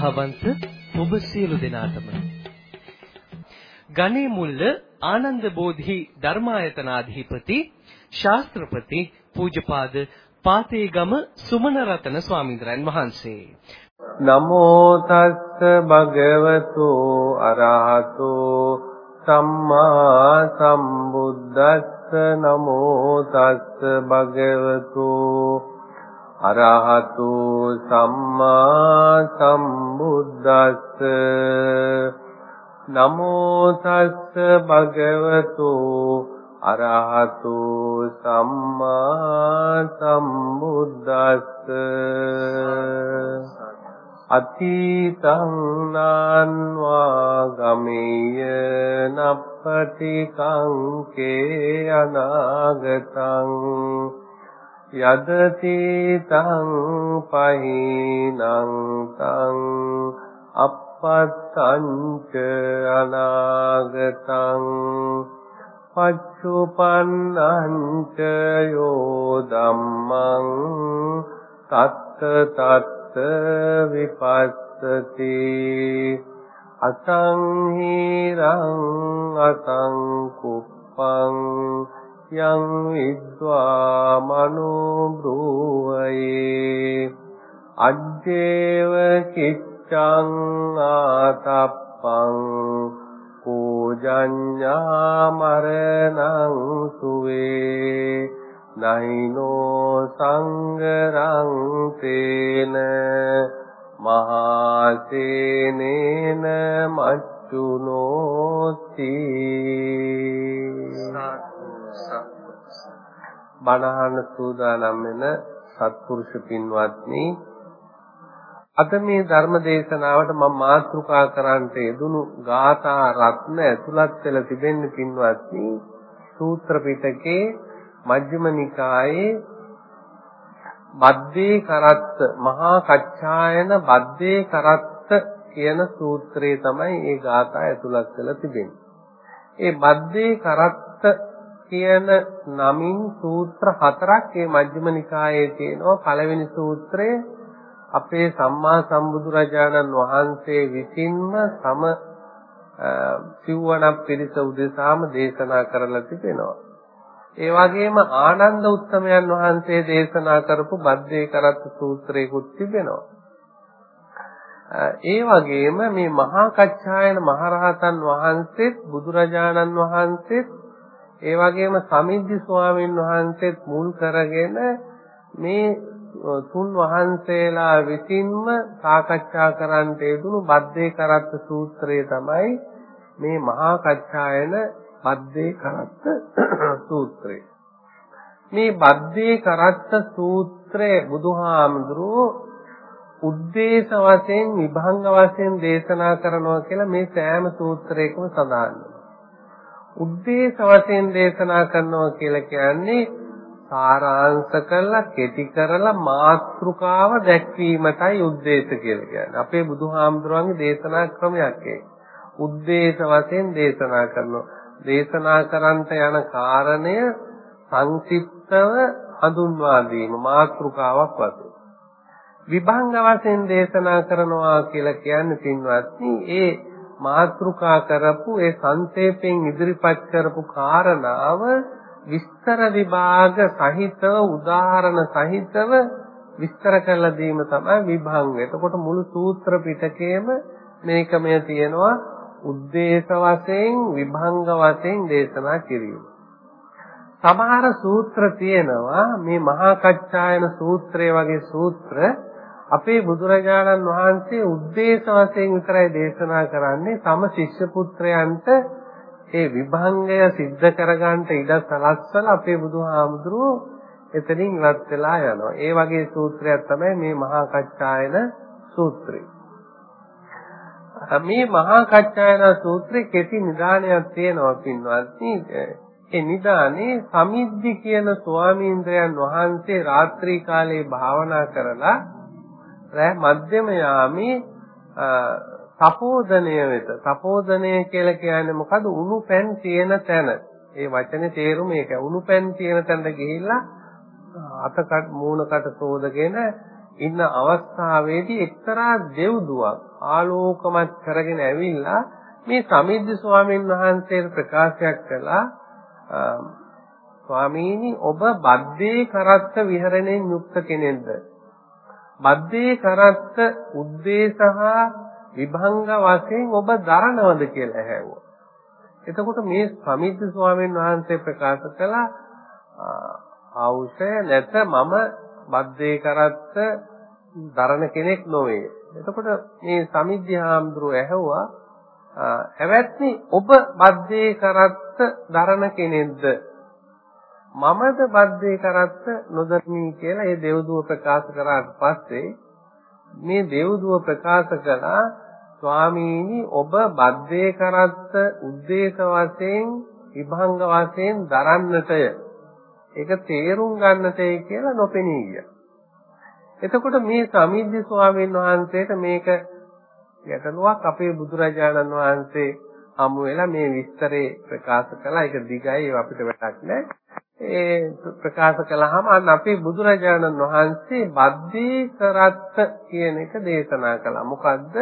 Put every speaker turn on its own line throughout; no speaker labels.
සම්මා සම්බුදු සරණයි ශ්‍රද්ධාවන්ත ඔබ සියලු දෙනාටම. ගණේ මුල්ල ආනන්ද බෝධි ධර්මායතනාධිපති ශාස්ත්‍රපති පූජපාද පාතේගම සුමන රතන ස්වාමීන්ද්‍රයන් වහන්සේ.
නමෝ තස්ස භගවතු අරහතෝ. සම්මා සම්බුද්දස්ස නමෝ තස්ස භගවතු. අරහතු සම්මා සම්බුද්දස්ස. නමෝ තස්ස භගවතු අරහතු සම්මා සම්බුද්දස්ස. අතීතං නාන්වා ගමේය නප්පටි කංකේ අනාගතං. යදති තං පහිනං තං අපත්තංච අනාගතං පච්චුපන්නංච යෝ ධම්මං තත්ත තත්ත විපස්සති අතං හිරං අතං කුප්පං යං විද්වා මනෝ බ්‍රෝවයේ අජ්ජේව කිච්ඡං ආතප්පං කෝජඤ්ඤා මරණං සුවේ නයිනෝ සංගරං තේන මහසේනේන මච්චුනෝති බණහන සූදානම් වෙන සත්පුරුෂ පින්වත්නි අද මේ ධර්ම දේශනාවට මම මාතෘකා කරන්නට යෙදුණු ගාථා රත්න ඇතුළත් වෙලා තිබෙන්නේ පින්වත්නි සූත්‍ර පිටකේ මජ්ක්‍ධිම නිකායේ බද්දේ කරත්ත මහා කච්චායන බද්දේ කරත්ත කියන සූත්‍රයේ තමයි මේ ගාථා ඇතුළත් වෙලා තිබෙන්නේ. ඒ බද්දේ කරත්ත කියන නමින් සූත්‍ර හතරක් මේ මජ්ක්‍ධිම නිකායේ තියෙනවා. පළවෙනි සූත්‍රය අපේ සම්මා සම්බුදුරජාණන් වහන්සේ විසින්ම සම සිව්වණක් පිරිස උදෙසාම දේශනා කරලා තිබෙනවා. ඒ වගේම ආනන්ද උත්තමයන් වහන්සේ දේශනා කරපු බද්දේ කරත් සූත්‍රයකුත් තිබෙනවා. ඒ වගේම මේ මහා කච්චායන මහරහතන් වහන්සේත් බුදුරජාණන් වහන්සේත් ඒ වගේම සමිද්ධි ස්වාමීන් වහන්සේත් මුල් කරගෙන මේ තුන් වහන්සේලා විසින්ම සාකච්ඡා කරන්නට යෙදුණු බද්දේ කරත්ත සූත්‍රය තමයි මේ මහා කච්චායන බද්දේ කරත්ත සූත්‍රය. මේ බද්දේ කරත්ත සූත්‍රය බුදුහාමුදුරුවෝ උද්දේශ වශයෙන් විභංග වශයෙන් දේශනා කරනවා කියලා මේ සෑම සූත්‍රයකම සඳහන් උද්දේශ වශයෙන් දේශනා කරනවා කියලා කියන්නේ සාරාංශ කරලා කෙටි කරලා මාත්‍රිකාව දැක්වීමටයි උද්දේශ කියලා කියන්නේ. අපේ බුදුහාමුදුරන්ගේ දේශනා ක්‍රමයක් ඒක. උද්දේශ වශයෙන් දේශනා කරනවා. දේශනා කරන්ට යන කාරණය සංක්ෂිප්තව හඳුන්වා දීම මාත්‍රිකාවක් වශයෙන්. විභංග වශයෙන් දේශනා කරනවා කියලා කියන්නේ පින්වත්නි ඒ මාත්‍රිකා කරපු ඒ සංක්ෂේපයෙන් ඉදිරිපත් කරපු කාරණාව විස්තර විභාග සහිතව උදාහරණ සහිතව විස්තර කරලා දීම තමයි විභංග. එතකොට මුළු සූත්‍ර පිටකයේම මේකමය තියෙනවා උද්දේශ වශයෙන් විභංග වශයෙන් දේශනා කිරීම. සමහර සූත්‍ර තියෙනවා මේ මහා කච්චායන සූත්‍රය වගේ සූත්‍ර අපේ බුදුරජාණන් වහන්සේ උද්දේශ වශයෙන් විතරයි දේශනා කරන්නේ තම ශිෂ්‍ය පුත්‍රයන්ට ඒ විභංගය સિદ્ધ කරගන්න ඉඩ සලස්සලා අපේ බුදුහාමුදුරුවෝ එතනින් ඉවත් වෙලා යනවා. ඒ වගේ සූත්‍රයක් තමයි මේ මහා කච්චායන සූත්‍රය. මේ මහා කච්චායන සූත්‍රයේ කෙටි නිදානයක් තියෙනවා පින්වත්නි. ඒ නිදානේ සමිද්දි කියන ස්වාමීන්ද්‍රයන් වහන්සේ රාත්‍රී කාලේ භාවනා කරලා රෑ මධ්‍යම යාමේ තපෝදනය වෙත. තපෝදනය කියලා කියන්නේ මොකද උණු පැන් තියෙන තැන. ඒ වචනේ තේරුම ඒක උණු පැන් තියෙන තැනට ගිහිල්ලා අතකට මූණකට සෝදගෙන ඉන්න අවස්ථාවේදී එක්තරා දෙව්දුවක් ආලෝකමත් කරගෙන ඇවිල්ලා මේ සමිද්ද ස්වාමීන් වහන්සේට ප්‍රකාශයක් කළා ස්වාමීනි ඔබ බද්දේ කරත්ත විහරණයෙන් යුක්ත කෙනෙක්ද? බද්දේ කරත්ත උද්දේශහ විභංග වශයෙන් ඔබ දරනවද කියලා ඇහැවුවා එතකොට මේ සමිද්ද ස්වාමීන් වහන්සේ ප්‍රකාශ කළා ආවුෂය නැත මම බද්දේ කරත්ත දරන කෙනෙක් නොවේ. එතකොට මේ සමිද්ද හාමුදුරුව ඇහුවා "ඇවැත්නි ඔබ බද්දේ කරත්ත දරන කෙනෙක්ද?" මමද බද්දේ කරත්ත නොදරමි කියලා ඒ දෙව්දුව ප්‍රකාශ කරාට පස්සේ මේ දෙව්දුව ප්‍රකාශ කළා ස්වාමීනි ඔබ බද්දේ කරත්ත උද්දේශ වශයෙන් විභංග වශයෙන් දරන්නටය ඒක තේරුම් ගන්නටයි කියලා නොපෙනී ගියා. එතකොට මේ සමිද්දි ස්වාමීන් වහන්සේට මේක ගැටලුවක් අපේ බුදුරජාණන් වහන්සේ හමු වෙලා මේ විස්තරේ ප්‍රකාශ කළා. ඒක දිගයි අපිට වැඩක් නැහැ. ඒ ප්‍රකාශ කළාම අන්න අපේ බුදුරජාණන් වහන්සේ බද්දේ කරත්ත කියන එක දේශනා කළා. මොකද්ද?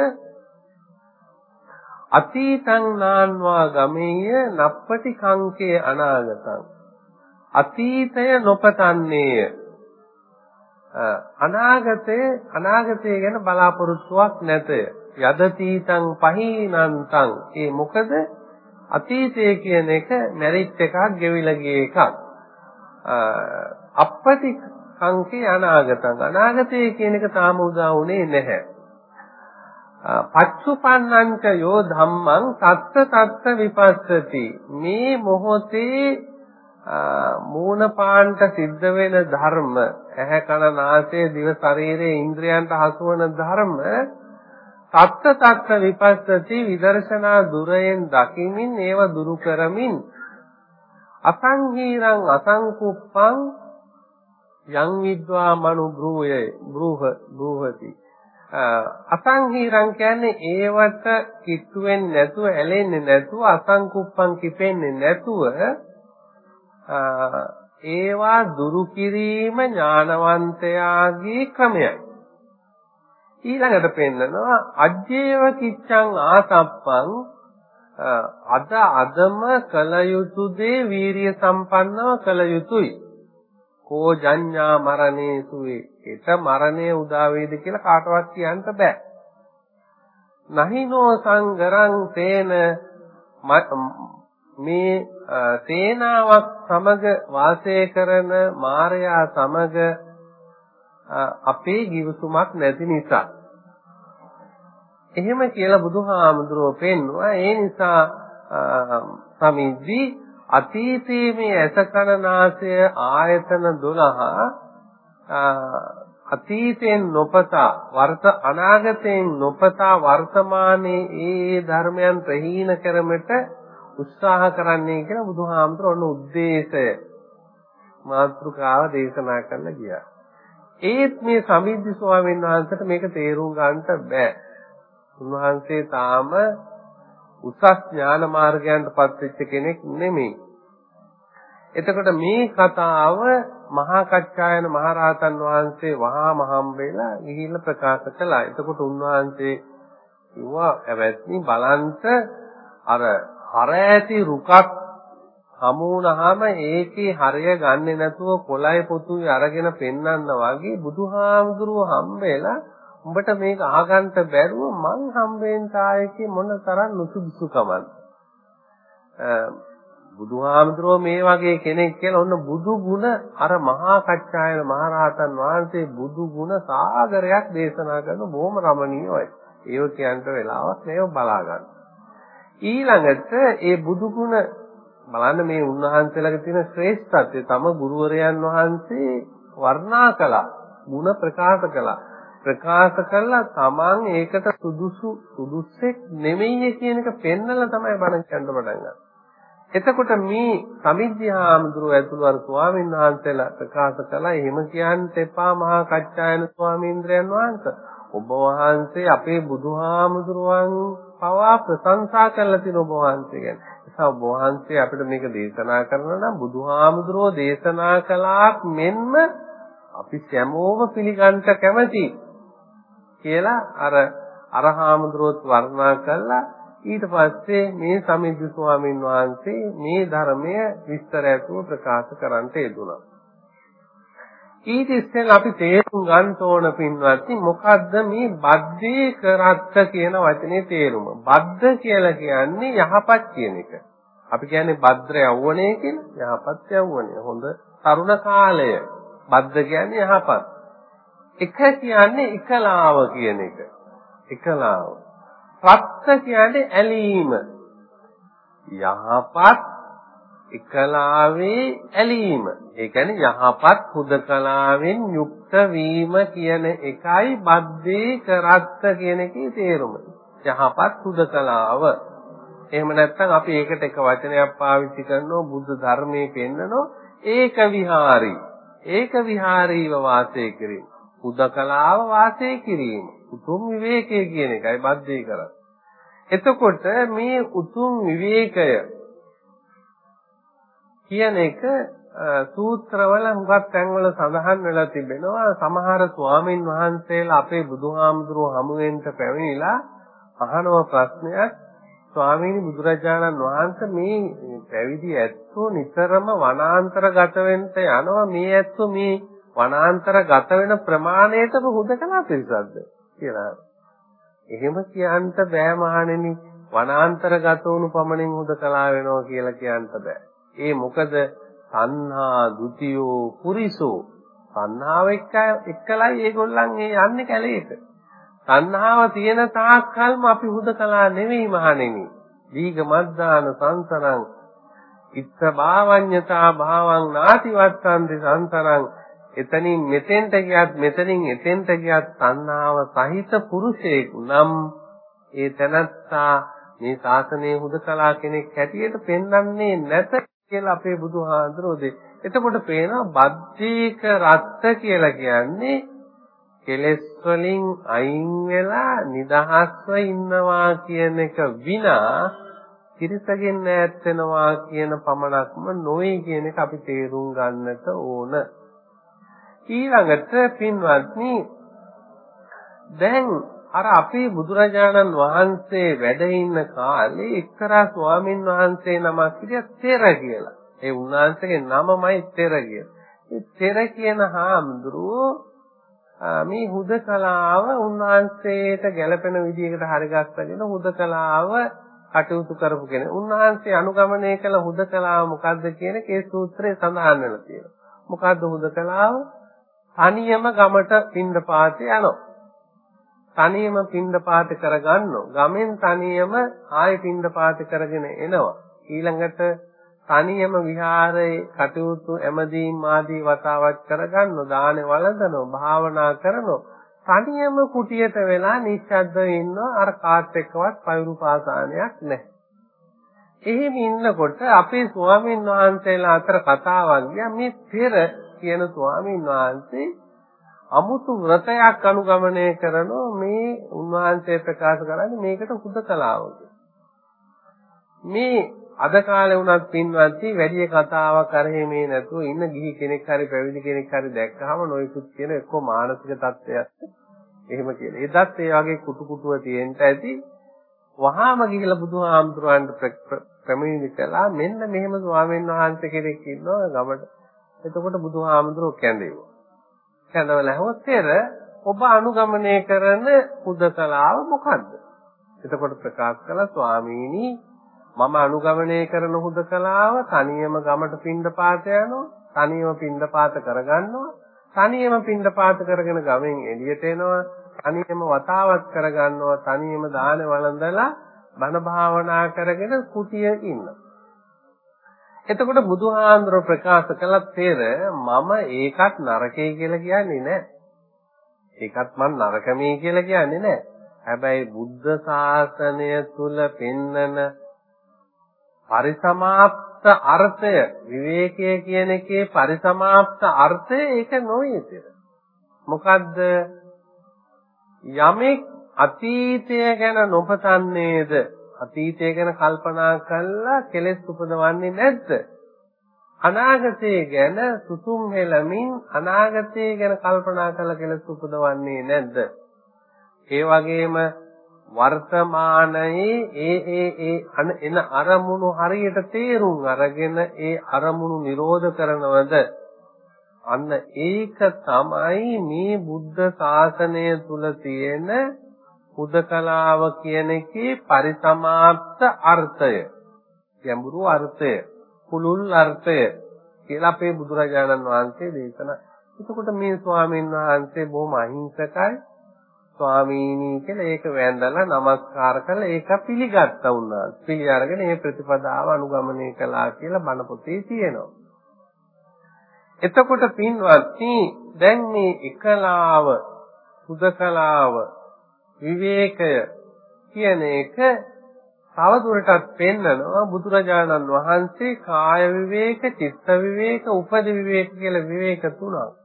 අතීතං නාන්වා ගමේය නප්පටි කංකේ අනාගතං. අතීතය නොපතන්නේය. අනාගතය අනාගතය ගැන බලාපොරොත්තුවක් නැතය. යදතීතං පහීනන්තං. ඒ මොකද? අතීතය කියන එක මැරිච් එකක් ගෙවිලා ගිය එකක්. අපපටි කංකේ අනාගතං. අනාගතය කියන එක තාම උදා වුණේ නැහැ. පච්චුපන්නංච යෝ ධම්මං තත්ත තත්ත විපස්සති. මේ මොහොතේ මූණ පාන්ට සිද්ධ වෙන ධර්ම ඇහැ කන නාසය දිව ශරීරයේ ඉන්ද්‍රයන්ට හසු වන ධර්ම තත්ත තත්ත විපස්සති විදර්ශනා දුරයෙන් දකිමින් ඒව දුරු කරමින් අසංහීරං අසංකුප්පං යං විද්වා මනු බ්‍රූය බ්‍රූහ බ්‍රූහති අසංහීරං කියන්නේ ඒවට කිට්ටු වෙන්නේ නැතුව ඇලෙන්නේ නැතුව අසංකුප්පං කිපෙන්නේ නැතුව ඒවා දුරු කිරීම ඥානවන්තයාගේ ක්‍රමයයි. ඊළඟට පෙන්නනවා අජ්ජේව කිච්ඡං ආසප්පං අද අදම කල යුතු දේ වීරිය සම්පන්නව කල යුතුයි. කෝ ජඤ්ඤා මරණේසු වේ. ඒත මරණය උදා වේද කියලා කාටවත් කියන්න බෑ. නහිනෝ සංගරං තේන මේ සේනාවක් සමග වාසය කරන මාරයා සමග අපේ givisුමක් නැති නිසා එහෙම කියලා බුදුහාමුදුරුවෝ පෙන්වුවා. ඒ නිසා සමිද්දි අතීතයේ මේ ඇසකනාසය ආයතන 12 අතීතයෙන් නොපතා වර්ත අනාගතයෙන් නොපතා වර්තමානයේ ඒ ධර්මයන් ප්‍රහීන කරමිට උත්සාහ කරන්නේ කියලා බුදුහාමුදුරුවෝ ඔන්න ಉದ್ದೇಶය මාත්‍රිකාව දේශනා කරන්න ගියා. ඒත් මේ සමිද්දි ස්වාමීන් වහන්සේට මේක තේරුම් ගන්නට බෑ. උන්වහන්සේ තාම උසස් ඥාන මාර්ගයන්ට පත්වෙච්ච කෙනෙක් නෙමෙයි. එතකොට මේ කතාව මහා කච්චායන මහරහතන් වහන්සේ වහාම හම්බෙලා ගිහිල්ලා ප්‍රකාශ කළා. එතකොට උන්වහන්සේ කිව්වා "ඇවැත්නි බලන්ත අර හර ඇති රුකක් හමු වුණාම ඒකේ හරය ගන්නෙ නැතුව කොළයි පොතුයි අරගෙන පෙන්වන්න වගේ බුදුහාමුදුරුව හම්බෙලා උඹට මේක අහගන්න බැරුව මං හම්බෙන් තායකේ මොන තරම් නුසුදුසුකමක්ද බුදුහාමුදුරුව මේ වගේ කෙනෙක් කියලා ඔන්න බුදු ගුණ අර මහා කච්චායන මහරහතන් වහන්සේ බුදු ගුණ සාගරයක් දේශනා කරන බොහොම රමණීයයි. ඒව කියන්න වෙලාවක් නෑ බලා ගන්න. ඊළඟට ඒ බුදු ගුණ බලන්න මේ උන්වහන්සේලාගේ තියෙන ශ්‍රේෂ්ඨත්වය තම ගුරුවරයන් වහන්සේ වර්ණනා කළා. ಗುಣ ප්‍රකාශ කළා. ප්‍රකාශ කළා තමන් ඒකට සුදුසු සුදුස්සෙක් නෙමෙයි කියන එක පෙන්නලා තමයි බණ කියන්න පටන් ගන්නේ. එතකොට මේ සමිද්ධාමඳුර ඇතුළු අර ස්වාමීන් වහන්සේලා ප්‍රකාශ කළා එහෙම කියන්න එපා මහා කච්චායන ස්වාමීන්ද්‍රයන් වහන්සේ. ඔබ වහන්සේ අපේ බුදුහාමුදුරුවන් පවා ප්‍රශංසා කරලා තියෙන ඔබ වහන්සේ ගැන. නිසා ඔබ වහන්සේ අපිට මේක දේශනා කරනවා නම් බුදුහාමුදුරුවෝ දේශනා කළාක් මෙන්ම අපි හැමෝම පිළිගන්න කැමති කියලා අර අරහාමුදුරුවොත් වර්ණනා කළා ඊට පස්සේ මේ සමිද්ද ස්වාමීන් වහන්සේ මේ ධර්මය විස්තර ඇතුව ප්‍රකාශ කරන්නට යෙදුණා. ඊට ඉස්සෙල්ලා අපි තේරුම් ගන්න ඕන පින්වත්නි මොකද්ද මේ බද්දේ කරත්ත කියන වචනේ තේරුම. බද්ද කියලා කියන්නේ යහපත් කියන එක. අපි කියන්නේ භද්‍ර යවුණේ කියලා යහපත් යවුණේ. හොඳ තරුණ කාලය. බද්ද කියන්නේ යහපත්. එක කියන්නේ එකලාව කියන එක. එකලාව. රත්ත කියන්නේ ඇලීම. යහපත් එකලාවේ ඇලීම. ඒ කියන්නේ යහපත් හුදකලාවෙන් යුක්ත වීම කියන එකයි බද්දේ කරත්ත කියන එකේ තේරුම. යහපත් හුදකලාව. එහෙම නැත්නම් අපි ඒකට එක වචනයක් පාවිච්චි කරනවා බුද්ධ ධර්මයේ පෙන්නනෝ ඒක විහාරී. ඒක විහාරීව වාසය කිරීම. හුදකලාව වාසය කිරීම. උතුම් විවේකයේ කියන එකයි බද්දේ කරත්. එතකොට මේ උතුම් විවේකය කියන එක සූත්‍රවල හුඟක් තැන්වල සඳහන් වෙලා තිබෙනවා සමහර ස්වාමින් වහන්සේලා අපේ බුදුහාමුදුරුව හමුවෙන්ට පැමිණිලා අහනව ප්‍රශ්නයක් ස්වාමීනි බුදුරජාණන් වහන්සේ මේ පැවිදි ඇත්තෝ නිතරම වනාන්තරගත වෙන්න යනවා මේ ඇත්තෝ මේ වනාන්තරගත වෙන ප්‍රමාණයටම හුදකලා පිරිසක්ද කියලා. එහෙම කියන්න බෑ මහණෙනි වනාන්තරගත වුණු පමණින් හුදකලා වෙනවා කියලා කියන්න බෑ. ඒ මොකද තණ්හා ဒ ුතියෝ පුරිසෝ තණ්හාව එක්ක එක්කලයි ඒගොල්ලන් ඒ යන්නේ කැලේට. තණ්හාව තියෙන තාක්කල්ම අපි හුදකලා නෙවෙයි මහණෙනි. දීග මද්දාන සංසරං ඉත්ත භාවඤ්ඤතා භාවං නාති වත්තන්ති සංසරං එතනින් මෙතෙන්ට ගියත් මෙතනින් එතෙන්ට ගියත් තණ්හාව සහිත පුරුෂයෙකු නම් ඒ තනත්තා මේ ශාසනයේ හුදකලා කෙනෙක් හැටියට පෙන්වන්නේ නැත කියලා අපේ බුදුහාඳුරෝ දෙ. එතකොට පේනවා බද්ධීක රත්ත කියලා කියන්නේ කෙලෙස් වලින් අයින් වෙලා නිදහස්ව ඉන්නවා කියන එක විනා කිරිසගෙන් ඈත් වෙනවා කියන පමණක්ම නොවේ කියන එක අපි තේරුම් ගන්නට ඕන. ඊළඟට පින්වත්නි දැන් අර අපේ බුදුරජාණන් වහන්සේ වැඩ ඉන්න කාලේ එක්තරා ස්වාමින් වහන්සේ නමක් හිටියා තෙර කියලා. ඒ උන්වහන්සේගේ නමමයි තෙර කියලා. ඒ තෙර කියන හාමුදුරුවෝ මේ හුදකලාව උන්වහන්සේට ගැළපෙන විදිහකට හරිගස්සගෙන හුදකලාව කටයුතු කරපු කෙනෙක්. උන්වහන්සේ අනුගමනය කළ හුදකලාව මොකද්ද කියන කේ සූත්‍රයේ සඳහන් වෙලා තියෙනවා. මොකද්ද හුදකලාව? තනියම ගමට පින්ඳ පාතේ යනවා. තනියම පින්ඩපාත කරගන්නෝ. ගමෙන් තනියම ආයෙ පින්ඩපාත කරගෙන එනවා. ඊළඟට තනියම විහාරයේ කටයුතු එමදීම් ආදී වතාවත් කරගන්නෝ. දාන වළඳනෝ. භාවනා කරනෝ. තනියම කුටියට වෙලා නිශ්ශබ්දව ඉන්නවා. අර කාත් එක්කවත් පයුරු පාසානයක් නැහැ. එහෙම ඉන්නකොට අපේ ස්වාමීන් වහන්සේලා අතර කතාවක් ගියා. මේ පෙර කියන ස්වාමීන් වහන්සේ අමුතු වෘතයක් අනුගමනය කරනෝ මේ උන්වහන්සේ ප්‍රකාශ කරන්නේ මේකට හුදකලාවක. මේ අද කාලේ වුණත් පින්වත්ටි වැඩි කතාවක් කරේ මේ නැතුව ඉන්න ගිහි කෙනෙක් හරි පැවිදි කෙනෙක් හරි දැක්කහම නොයෙකුත් කියන එක්ක මානසික තත්ත්වයක් එහෙම කියලා. එදත් ඒ වගේ කුටු කුටුව තියෙන්න ඇති. වහාම ගිහිල්ලා බුදුහාමුදුරන්ට ප්‍රමිණි කළා මෙන්න මෙහෙම ස්වාමීන් වහන්සේ කෙනෙක් ඉන්නවා ගමට. එතකොට බුදුහාමුදුරුවෝ කැඳෙව්වා. කැඳවල ඇහුවොත් පෙර ඔබ අනුගමනය කරන හුදකලාව මොකද්ද? එතකොට ප්‍රකාශ කළා ස්වාමීනි මම අනුගමනය කරන හුදකලාව තනියම ගමට පින්ඩපාත යනවා තනියම පින්ඩපාත කරගන්නවා තනියම පින්ඩපාත කරගෙන ගමෙන් එළියට එනවා තනියම වතාවත් කරගන්නවා තනියම දාන වළඳලා බණ භාවනා කරගෙන කුටියේ ඉන්නවා එතකොට බුදුහාඳුර ප්‍රකාශ කළත් තේර මම ඒකත් නරකයි කියලා කියන්නේ නැහැ. ඒකත් මම නරකමයි කියලා කියන්නේ නැහැ. හැබැයි බුද්ධ ශාසනය තුල පෙන්නන පරිසමාප්ත අර්ථය විවේකයේ කියන එකේ පරිසමාප්ත අර්ථය ඒක නොවේ මොකද්ද යමෙක් අතීතය ගැන නොපතන්නේද අතීතය ගැන කල්පනා කළා කෙලෙස් උපදවන්නේ නැද්ද? අනාගතය ගැන සුසුම් හෙලමින් අනාගතය ගැන කල්පනා කළ කෙලස් උපදවන්නේ නැද්ද? ඒ වගේම වර්තමානයේ ඒ ඒ ඒ එන අරමුණු හරියට තේරුම් අරගෙන ඒ අරමුණු නිරෝධ කරනවද? අන්න ඒක තමයි මේ බුද්ධ ශාසනය තුල තියෙන උදකලාව කියන එකේ පරිසමාප්ත අර්ථය. ගැඹුරු අර්ථය. පුළුල් අර්ථය කියලා අපේ බුදුරජාණන් වහන්සේ දේශනා. එතකොට මේ ස්වාමීන් වහන්සේ බොහොම අහිංසකයි ස්වාමීනි කියලා ඒක වැඳලා নমස්කාර කරලා ඒක පිළිගත්තා වුණා. පිළි අරගෙන මේ ප්‍රතිපදාව අනුගමනය කළා කියලා බණ පොතේ තියෙනවා. එතකොට පින්වත්නි දැන් මේ එකලාව සුදකලාව විවේකය කියන එක තවදුරටත් පෙන්නනවා බුදුරජාණන් වහන්සේ කාය විවේක, චිත්ත විවේක, උපදි විවේක කියලා විවේක තුනක්.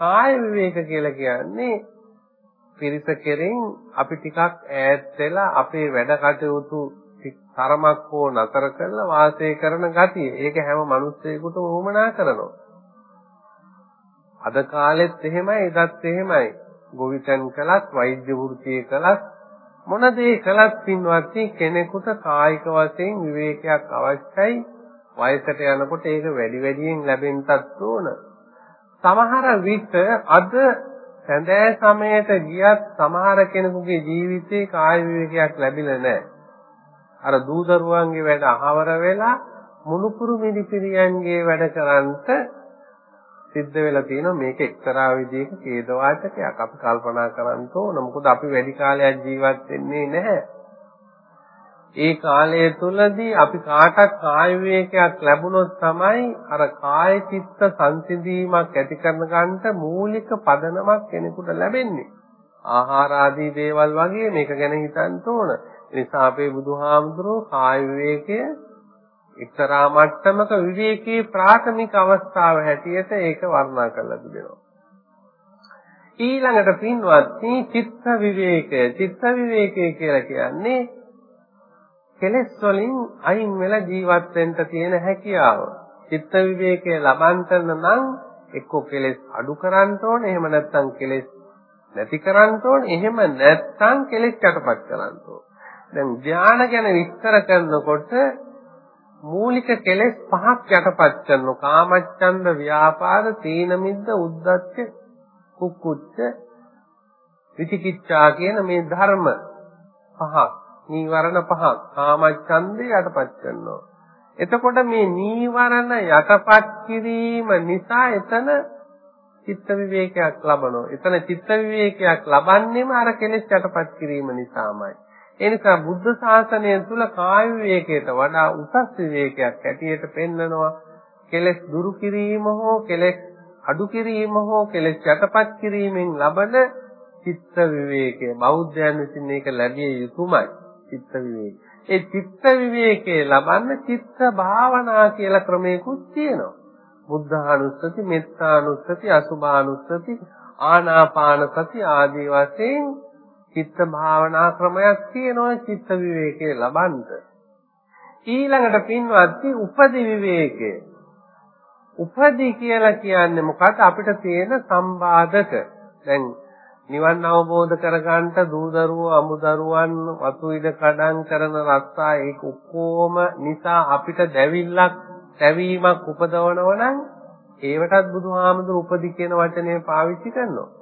කාය විවේක කියලා කියන්නේ පිරිස කෙරෙන් අපි ටිකක් ඈත් වෙලා අපේ වැඩ කටයුතු තරමක් හෝ නතර කරලා වාසය කරන ගතිය. ඒක හැම මිනිස්සෙකුටම උවමනා කරනවා. අද කාලෙත් එහෙමයි, එදත් එහෙමයි. ගොවිතැන් කළත්, වෛද්‍ය වෘත්තිය කළත් මොන දේ කළත් පින්වත්නි කෙනෙකුට කායික වශයෙන් විවේකයක් අවශ්‍යයි. වයසට යනකොට ඒක වැඩි වැඩියෙන් ලැබෙන්නත් ඕන. සමහර විට අද සඳෑ සමයට ගියත් සමහර කෙනෙකුගේ ජීවිතේ කාය විවේකයක් ලැබිලා නැහැ. අර දූ දරුවන්ගේ වැඩ අහවර වෙලා මුණුපුරු මිනිපිරියන්ගේ වැඩ කරන්ට සිද්ධ වෙලා තියෙනවා. මේක එක්තරා විදිහක ඛේදවාචකයක් අපි කල්පනා කරන්න ඕන මොකද අපි වැඩි කාලයක් ජීවත් වෙන්නේ නැහැ. ඒ කාලය තුලදී අපි කාටත් කාය විවේකයක් ලැබුණොත් තමයි අර කාය චිත්ත සංසිඳීමක් ඇති කරන ගන්නට මූලික පදනමක් කෙනෙකුට ලැබෙන්නේ. ආහාර ආදී දේවල් වගේ මේක ගැන හිතන්න ඕන. ඒ නිසා අපේ බුදුහාමුදුරුවෝ කාය විවේකය එක්තරා මට්ටමක විවේකී ප්‍රාථමික අවස්ථාව හැටියට ඒක වර්ණනා කරලා තිබෙනවා. ඊළඟට පින්වත්නි චිත්ත විවේකය. චිත්ත විවේකය කියලා කියන්නේ කෙලෙස් වලින් අයින් වෙලා ජීවත් වෙන්න තියෙන හැකියාව. චිත්ත විවේකය ලබන්ට නම් එක්ක කෙලෙස් අඩු කරන්න ඕනේ. එහෙම නැත්නම් කෙලෙස් නැති කරන්න ඕනේ. එහෙම නැත්නම් කෙලෙස් යටපත් කරන්න ඕනේ. දැන් ධානය ගැන විස්තර කරනකොට මූලික කෙලෙස් පහක් යටපත් කරනවා. කාමච්ඡන්ද, ව්‍යාපාද, තීන මිද්ද, උද්ධච්ච, කුක්කුච්ච, විචිකිච්ඡා කියන මේ ධර්ම පහක්, නීවරණ පහක් කාමච්ඡන්දේ යටපත් කරනවා. එතකොට මේ නීවරණ යටපත් කිරීම නිසා එතන චිත්ත විවේකයක් ලබනවා. එතන චිත්ත විවේකයක් ලබන්නේම අර කෙලෙස් යටපත් කිරීම නිසාමයි. ඒ නිසා බුද්ධ ශාසනය තුල කාය විවේකයට වඩා උසස් විවේකයක් ඇටියට පෙන්නනවා කෙලෙස් දුරු කිරීම හෝ කෙලෙස් අඩු කිරීම හෝ කෙලෙස් යටපත් කිරීමෙන් ලබන චිත්ත විවේකය බෞද්ධයන් විසින් මේක ලැබිය යුතුමයි චිත්ත විවේකය. ඒ චිත්ත විවේකයේ ලබන්න චිත්ත භාවනා කියලා ක්‍රමයකුත් තියෙනවා. බුද්ධානුස්සති, මෙත්තානුස්සති, අසුභානුස්සති, ආනාපාන සති ආදී වශයෙන් චිත්ත භාවනා ක්‍රමයක් තියෙනවා චිත්ත විවේකයේ ලබන්න. ඊළඟට පින්වත්නි උපදි විවේකය. උපදි කියලා කියන්නේ මොකක්ද අපිට තියෙන සම්බාධක. දැන් නිවන් අවබෝධ කරගන්නට දූ දරුවෝ අමුදරුවන් වතු ඉද කඩන් කරන රස්සා ඒක ඔක්කොම නිසා අපිට දැවිල්ලක් දැවීමක් උපදවනවා නම් ඒවටත් බුදුහාමුදුරු උපදි කියන වචනේ පාවිච්චි කරනවා.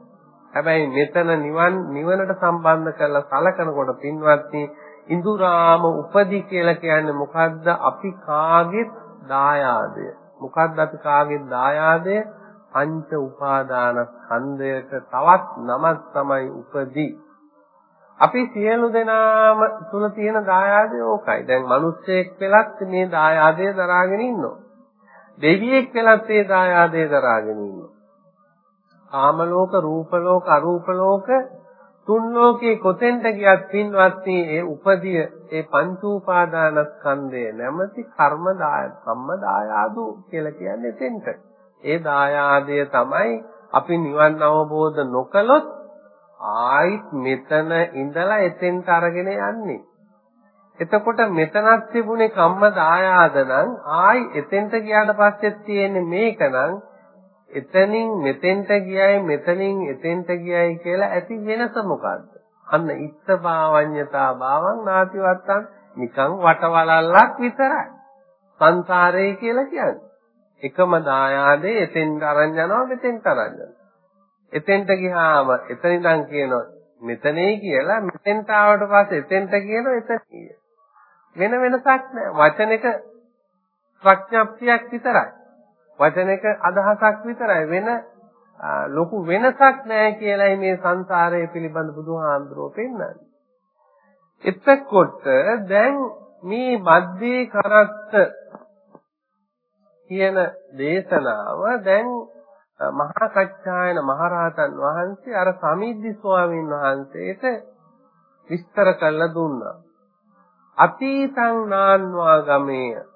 හැබැයි මෙතන නිවන් නිවනට සම්බන්ධ කරලා සලකනකොට පින්වත්නි ඉඳුරාම උපදි කියලා කියන්නේ මොකද්ද? අපි කාගෙත් දායාදය. මොකද්ද අපි කාගෙත් දායාදය? පංච උපාදාන ස්කන්ධයක තවත් නමක් තමයි උපදි. අපි සියලු දෙනාම තුල තියෙන දායාදය ඕකයි. දැන් මිනිස්සෙක් වෙලත් මේ දායාදය දරාගෙන ඉන්නවා. දෙවියෙක් වෙලත් ඒ දායාදය දරාගෙන ඉන්නවා. කාම ලෝක, රූප ලෝක, අරූප ලෝක තුන් ලෝකේ කොතෙන්ට ගියත් පින්වත්නි ඒ උපදිය ඒ පංච උපාදානස්කන්ධය නැමැති කර්ම දාය සම්ම දායාදු කියලා කියන්නේ එතෙන්ට. ඒ දායාදය තමයි අපි නිවන් අවබෝධ නොකළොත් ආයිත් මෙතන ඉඳලා එතෙන්ට අරගෙන යන්නේ. එතකොට මෙතනක් තිබුණේ කම්ම දායාද නම් ආයි එතෙන්ට ගියාට පස්සේ තියෙන්නේ මේක නම් එතනින් මෙතෙන්ට ගියයි මෙතනින් එතෙන්ට ගියයි කියලා ඇති වෙනස මොකද්ද? අන්න ඉත්ත භාවඤ්‍යතා භාවං නාතිවත්තං නිකන් වටවලල්ලක් විතරයි. සංසාරේ කියලා කියන්නේ. එකම දායාදේ එතෙන්ට අරන් යනවා මෙතෙන්ට අරන් යනවා. එතෙන්ට ගියාම එතන ඉඳන් කියනවා මෙතනේ කියලා මෙතෙන්ට ආවට පස්සේ එතෙන්ට කියනවා එතන කියලා. වෙන වෙනසක් නැහැ. වචනෙක ප්‍රඥප්තියක් විතරයි. වචනෙක අදහසක් විතරයි. වෙන ලොකු වෙනසක් නැහැ කියලායි මේ සංසාරය පිළිබඳ බුදුහාමුදුරුවෝ පෙන්වන්නේ. එතකොට දැන් මේ මධ්‍යේ කරත්ත කියන දේශනාව දැන් මහා කච්චායන මහරහතන් වහන්සේ අර සමිද්දි ස්වාමීන් වහන්සේට විස්තර කළා දුන්නා. අතීතං නාන්වා ගමේය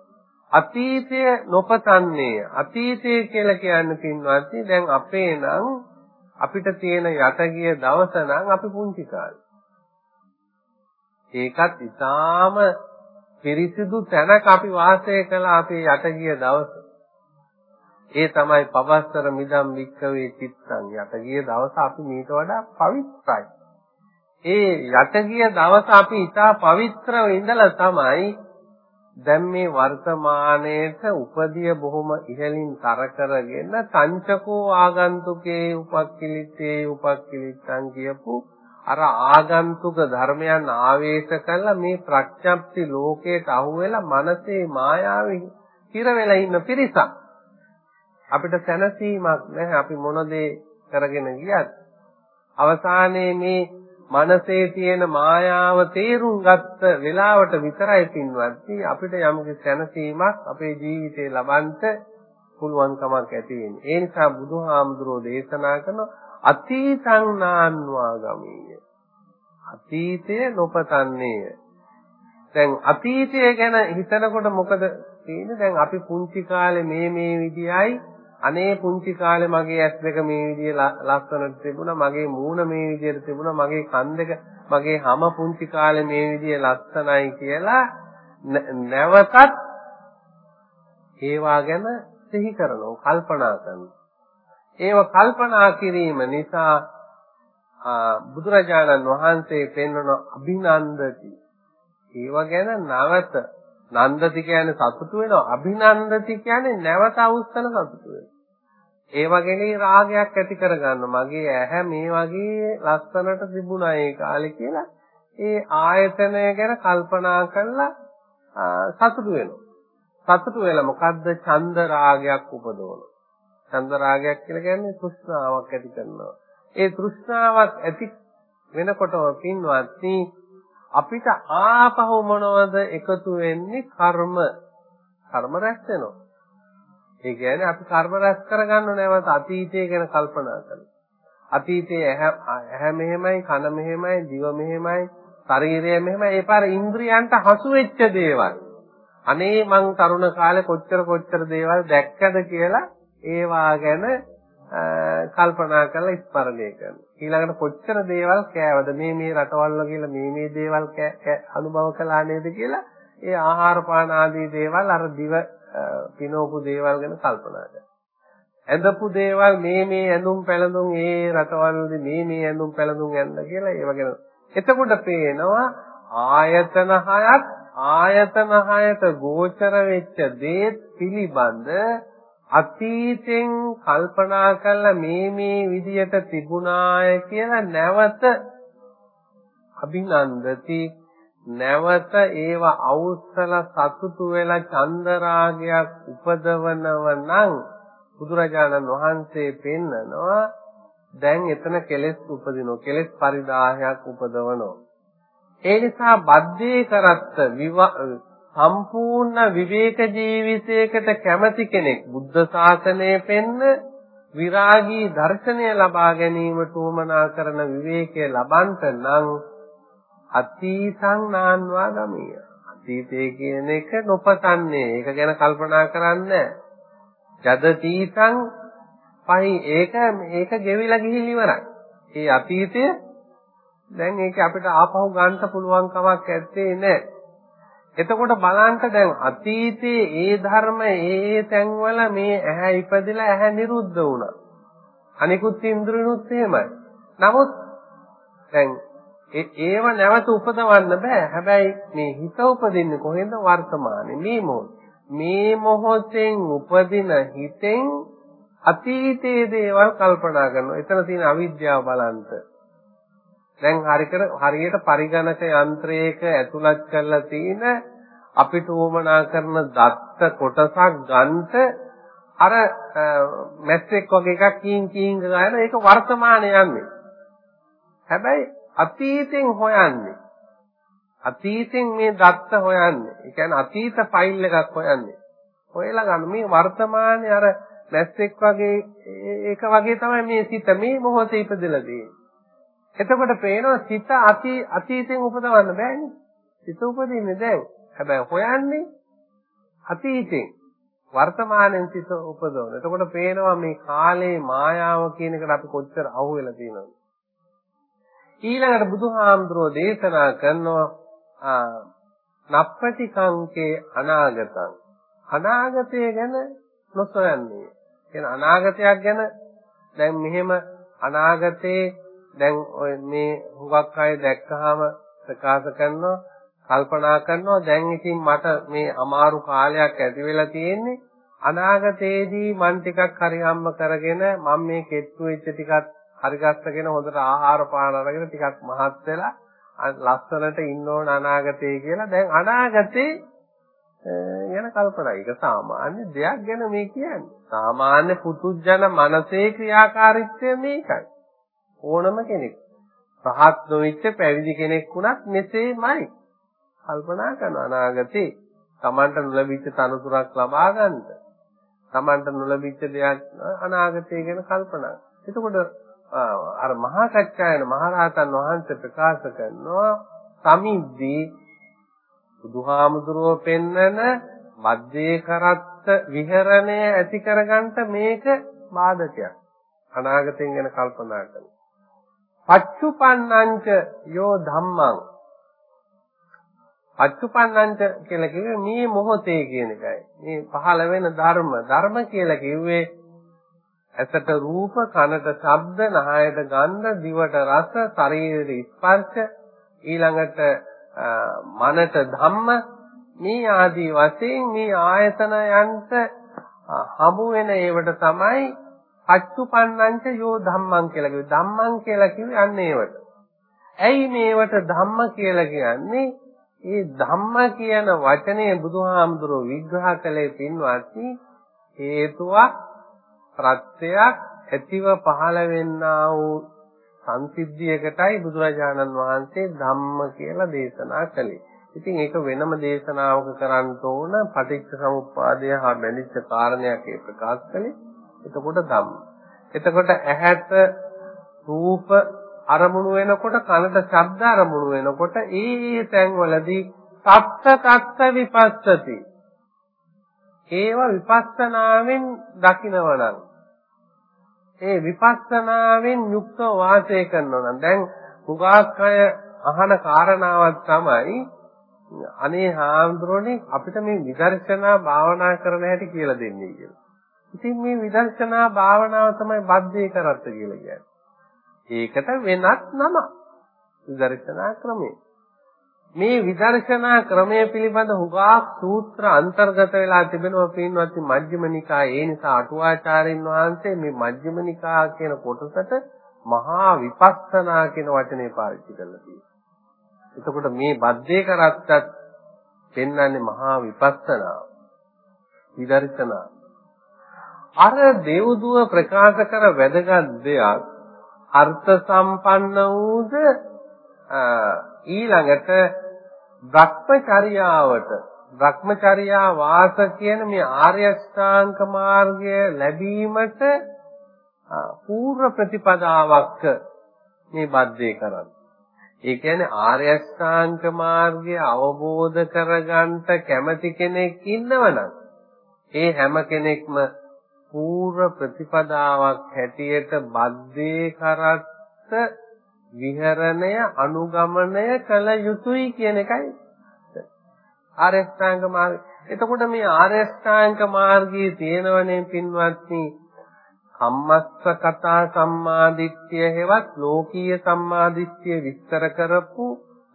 අතීතය නොපතන්නේය. අතීතය කියලා කියන්නේ පින්වත්නි දැන් අපේ නම් අපිට තියෙන යටගිය දවස නම් අපි පුංචි කාලේ. ඒකත් ඊටාම පිරිසිදු තැනක අපි වාසය කළ අපේ යටගිය දවස. ඒ තමයි පවස්තර මිදම් වික්කවේ චිත්තං. යටගිය දවස අපි මීට වඩා පවිත්‍රායි. ඒ යටගිය දවස අපි ඉතා පවිත්‍රව ඉඳලා තමයි දැන් මේ වර්තමානයේට උපදිය බොහොම ඉහළින් තර කරගෙන සංචකෝ ආගන්තුකේ උපක්ඛිලිතේ උපක්ඛිලිතං කියපු අර ආගන්තුක ධර්මයන් ආවේශ කළා මේ ප්‍රඥප්ති ලෝකයට අහුවෙලා මනසේ මායාවේ හිර වෙලා ඉන්න පිරිසක්. අපිට සැනසීමක් නැහැ. අපි මොන දේ කරගෙන ගියත් අවසානයේ මේ මනසේ තියෙන මායාව තේරුම් ගත්ත වෙලාවට විතරයි පින්වත්නි අපිට යම්කිසි සැනසීමක් අපේ ජීවිතේ ලබන්න පුළුවන්කමක් ඇති වෙන්නේ. ඒ නිසා බුදුහාමුදුරෝ දේශනා කරන අතීතං නාන්වා ගමීය. අතීතය නොපතන්නේය. දැන් අතීතය ගැන හිතනකොට මොකද තියෙන්නේ? දැන් අපි පුංචි කාලේ මේ මේ විදියයි අනේ පුංචි කාලේ මගේ ඇස් දෙක මේ විදිහේ ලස්සනට තිබුණා මගේ මූණ මේ විදිහට තිබුණා මගේ කන් දෙක මගේ හැම පුංචි කාලේ මේ විදිහේ ලස්සනයි කියලා නැවතත් ඒවා ගැන සිහි කරනවා කල්පනා කරනවා. ඒව කල්පනා කිරීම නිසා බුදුරජාණන් වහන්සේ පෙන්වන අභිනන්දති. ඒව ගැන නැවත නන්දති කියන්නේ සතුටු වෙනවා. අභිනන්දති කියන්නේ නැවත අවුස්සන සතුටු වෙනවා. ඒ වගේනේ රාගයක් ඇති කරගන්න. මගේ ඇහැ මේ වගේ ලස්සනට තිබුණා ඒ කාලේ කියලා ඒ ආයතනය ගැන කල්පනා කරලා සතුටු වෙනවා. සතුටු වෙලා මොකද්ද චන්ද රාගයක් උපදවනවා චන්ද රාගයක් කියලා කියන්නේ තෘෂ්ණාවක් ඇති කරනවා. ඒ තෘෂ්ණාවක් ඇති වෙනකොටම පින්වත්නි අපිට ආපහු මොනවද එකතු වෙන්නේ? කර්ම. කර්ම රැස් වෙනවා. ඒ කියන්නේ අපි කර්ම රැස් කරගන්න නැවත අතීතය ගැන කල්පනා කරනවා. අතීතයේ ඇහැ මෙහෙමයි, කන මෙහෙමයි, දිව මෙහෙමයි, ශරීරය මෙහෙමයි. ඒ පාර ඉන්ද්‍රියන්ට හසු වෙච්ච දේවල්. අනේ මං තරුණ කාලේ කොච්චර කොච්චර දේවල් දැක්කද කියලා ඒවා ගැන කල්පනා කරලා ස්මරණය කරනවා. ඊළඟට කොච්චර දේවල් කෑවද මේ මේ රටවල් කියලා මේ මේ දේවල් අනුභව කළා නේද කියලා ඒ ආහාර පාන ආදී දේවල් අර දිව පිනෝපු දේවල් ගැන කල්පනා කරනවා. ඇඳපු දේවල් මේ මේ ඇඳුම් පැළඳුම් ඒ රටවල්දී මේ මේ ඇඳුම් පැළඳුම් ඇඳ කියලා ඒව ගැන. එතකොට පේනවා ආයතන හයක් ආයතන හයට ගෝචර වෙච්ච දේ පිළිබඳ අතීතෙන් කල්පනා කරලා මේ මේ විදියට තිබුණාය කියලා නැවත අභිනන්දති නැවත ඒව අවුස්සලා සතුටු වෙලා චන්දරාගයක් උපදවනව නම් බුදුරජාණන් වහන්සේ පෙන්නනවා දැන් එතන කෙලෙස් උපදිනවා කෙලෙස් පරිදාහයක් උපදවනවා. ඒ නිසා බද්ධේ කරත්ත සම්පූර්ණ විවේක ජීවිතයකට කැමති කෙනෙක් බුද්ධ ශාසනය පෙන්න විරාගී දර්ශනය ලබා ගැනීමට උවමනා කරන විවේකය ලබන්ට නම් අතීතං නාන්වා ගමිය. අතීතය කියන එක නොපතන්නේ. ඒක ගැන කල්පනා කරන්නේ ජදතීතං පහි ඒක ඒක ගෙවිලා ගිහින් ඉවරයි. ඒ අතීතය දැන් ඒක අපිට ආපහු ගන්න පුළුවන් කමක් ඇත්තේ නැහැ. එතකොට බලන්න දැන් අතීතයේ ඒ ධර්ම ඒ ඒ තැන්වල මේ ඇහැ ඉපදිලා ඇහැ නිරුද්ධ වුණා. අනිකුත් ඉන්ද්‍රියනුත් එහෙමයි. නමුත් දැන් ඒව නැවත උපදවන්න බෑ. හැබැයි මේ හිත උපදින්නේ කොහෙන්ද වර්තමානයේ මේ මොහොතේ. මේ මොහොතෙන් උපදින හිතෙන් අතීතයේ දේවල් කල්පනා කරනවා. එතන තියෙන අවිද්‍යාව බලන්ත. දැන් හරියට හරියට පරිගණක යන්ත්‍රයක ඇතුළත් කරලා තියෙන අපිට උවමනා කරන දත්ත කොටසක් ගන්නට අර මැස්සෙක් වගේ එකක් කීන් කීන් ගාන ඒක වර්තමානයේ යන්නේ. හැබැයි අතීතෙන් හොයන්නේ. අතීතෙන් මේ දත්ත හොයන්නේ. ඒ කියන්නේ අතීත ෆයිල් එකක් හොයන්නේ. හොයලා ගන්න මේ වර්තමානයේ අර මැස්සෙක් වගේ ඒක වගේ තමයි මේ සිත මේ මොහොතේ ඉපදලා තියෙන්නේ. එතකොට පේනවා සිත අතී අතීතෙන් උපදවන්න බෑනේ. සිත උපදින්නේ දැන්. හැබැයි හොයන්නේ අතීතෙන්. වර්තමානයෙන් සිත උපදවන. එතකොට පේනවා මේ කාලේ මායාව කියන එකට අපි කොච්චර අහු වෙලා තියෙනවද? ඊළඟට බුදුහාමුදුරෝ දේශනා කරනවා නප්පටි කංකේ අනාගතං. අනාගතය ගැන නොසොයන්නේ. කියන අනාගතයක් ගැන දැන් මෙහෙම අනාගතේ දැන් ඔය මේ හුඟක් අය දැක්කහම ප්‍රකාශ කරනවා කල්පනා කරනවා දැන් ඉතින් මට මේ අමාරු කාලයක් ඇති වෙලා තියෙන්නේ අනාගතයේදී මන් ටිකක් හරි හම්බ කරගෙන මම මේ කෙට්ටු වෙච්ච ටිකක් හරි ගස්සගෙන හොඳට ආහාර පාන අරගෙන ටිකක් මහත් වෙලා ලස්සනට ඉන්න ඕන අනාගතේ කියලා දැන් අනාගතේ ගැන කල්පනා. ඒක සාමාන්‍ය දෙයක් ගැන මේ කියන්නේ. සාමාන්‍ය පුතුජන මනසේ ක්‍රියාකාරීත්වය මේකයි. ඕනම කෙනෙක්. රහත් නොවිච්ච පැවිදි කෙනෙක් වුණත් මෙසේමයි. කල්පනා කරන අනාගතේ Tamanට නොලැබිච්ච තනතුරක් ලබා ගන්නට. Tamanට නොලැබිච්ච දෙයක් අනාගතය ගැන කල්පනා. එතකොට අර මහා සත්‍යයන මහරහතන් වහන්සේ ප්‍රකාශ කරනවා සමිද්දී බුදුහාමුදුරුව පෙන්නන මධ්‍යේ කරත්ත විහරණය ඇති කරගන්න මේක බාධකයක්. අනාගතෙන් ගැන කල්පනා කරන. පච්චුපන්නංච යෝ ධම්මං පච්චුපන්නංච කියලා කිව්වේ මේ මොහොතේ කියන එකයි. මේ පහළ වෙන ධර්ම ධර්ම කියලා කිව්වේ ඇසට රූප, කනට ශබ්ද, නහයට ගන්ධ, දිවට රස, ශරීරයට ස්පර්ශ, ඊළඟට මනට ධම්ම මේ ආදී වශයෙන් මේ ආයතනයන්ට හමු වෙන ඒවට තමයි පච්චුපන්නංච යෝ ධම්මං කියලා කිව්වේ. ධම්මං කියලා කිව්වේ අන්න ඒවට. ඇයි මේවට ධම්ම කියලා කියන්නේ? ඒ ධම්ම කියන වචනේ බුදුහාමුදුරුවෝ විග්‍රහ කළේ පින්වත්නි හේතුවක් ප්‍රත්‍යක් ඇතිව පහළ වෙන්නා වූ සංසිද්ධියකටයි බුදුරජාණන් වහන්සේ ධම්ම කියලා දේශනා කළේ. ඉතින් ඒක වෙනම දේශනාවක කරන්න ඕන පටිච්ච සමුප්පාදය හා බැඳිච්ච කාරණයක් ඒ ප්‍රකාශ කළේ. එතකොට ධම්ම. එතකොට ඇහැට රූප අරමුණු වෙනකොට කනට ශබ්ද අරමුණු වෙනකොට ඒ ඒ තැන්වලදී තත්ත තත්ත විපස්සති. ඒව විපස්සනාවෙන් දකිනවනම් ඒ විපස්සනාවෙන් යුක්තව වාසය කරනවා නම් දැන් හුඟක් අය අහන කාරණාවක් තමයි අනේ හාමුදුරනේ අපිට මේ විදර්ශනා භාවනා කරන හැටි කියලා දෙන්නේ කියලා. ඉතින් මේ විදර්ශනා භාවනාව තමයි බද්ධේ කරත්ත කියලා කියන්නේ. ඒකට වෙනත් නම. විදර්ශනා ක්‍රමය. මේ විදර්ශනා ක්‍රමය පිළිබඳ හුඟක් සූත්‍ර අන්තර්ගත වෙලා තිබෙනවා පින්වත් මජ්ක්‍ධිම නිකායේ. ඒ නිසා අටුවාචාරින් වහන්සේ මේ මජ්ක්‍ධිම නිකාය කියන කොටසට මහා විපස්සනා කියන වචනේ පාවිච්චි කරලා තියෙනවා. එතකොට මේ බද්දේ කරත්තත් පෙන්වන්නේ මහා විපස්සනා. විදර්ශනා. අර දේවදුව ප්‍රකාශ කර වැදගත් දෙයක් අර්ථ සම්පන්න වූද ඊළඟට භ්‍රමචර්යාවට භ්‍රමචර්යා වාස කියන මේ ආර්ය ශ්‍රාංක මාර්ගය ලැබීමට පූර්ව ප්‍රතිපදාවක් මේ බද්දේ කරන්නේ. ඒ කියන්නේ ආර්ය ශ්‍රාංක මාර්ගය අවබෝධ කරගන්න කැමති කෙනෙක් ඉන්නවනම් ඒ හැම කෙනෙක්ම පූර්ව ප්‍රතිපදාවක් හැටියට බද්දේ කරත්ත විහරණය අනුගමනය කළ යුතුයි කියන එකයි ආර්ය ශ්‍රාංග මාර්ගය. එතකොට මේ ආර්ය ශ්‍රාංග මාර්ගයේ තියෙනවනේ පින්වත්නි කම්මස්ස කතා සම්මාදිට්ඨිය හෙවත් ලෝකීය සම්මාදිට්ඨිය විස්තර කරපු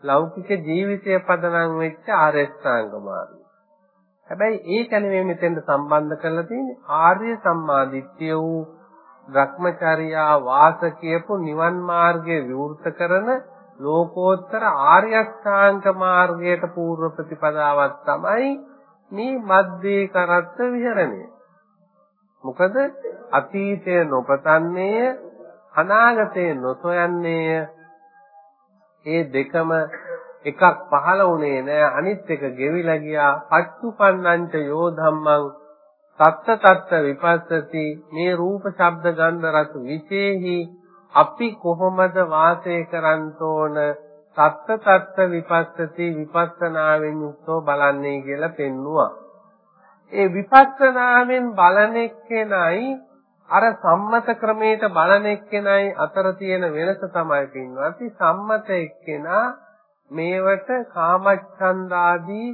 ලෞකික ජීවිතය පදනම් වෙච්ච ආර්ය ශ්‍රාංග මාර්ගය. හැබැයි ඒක නෙමෙයි මෙතෙන්ට සම්බන්ධ කරලා තියෙන්නේ ආර්ය සම්මාදිට්ඨිය වූ භ්‍රමචර්යා වාස කියපු නිවන් මාර්ගය විවෘත කරන ලෝකෝත්තර ආර්ය අෂ්ටාංග මාර්ගයට පූර්ව ප්‍රතිපදාවක් තමයි මේ මධ්‍යේ කරත්ත විහරණය. මොකද අතීතය නොපතන්නේය අනාගතය නොසොයන්නේය. ඒ දෙකම එකක් පහළ වුණේ නෑ. අනිත් එක ගෙවිලා ගියා. පච්චුපන්නංච යෝ ධම්මං තත්ත තත්ත විපස්සති. මේ රූප ශබ්ද ගන්ධ රස විශේෂෙහි අපි කොහොමද වාසය කරන්න ඕන? තත්ත තත්ත විපස්සති විපස්සනාවෙන් යුක්තව බලන්නේ කියලා පෙන්නවා. ඒ විපස්සනාවෙන් බලන එක්කෙනයි අර සම්මත ක්‍රමයට බලන එක්කෙනයි අතර තියෙන වෙනස තමයි පින්වත්නි. සම්මත එක්කෙනා මේවට කාමච්ඡන්දාදී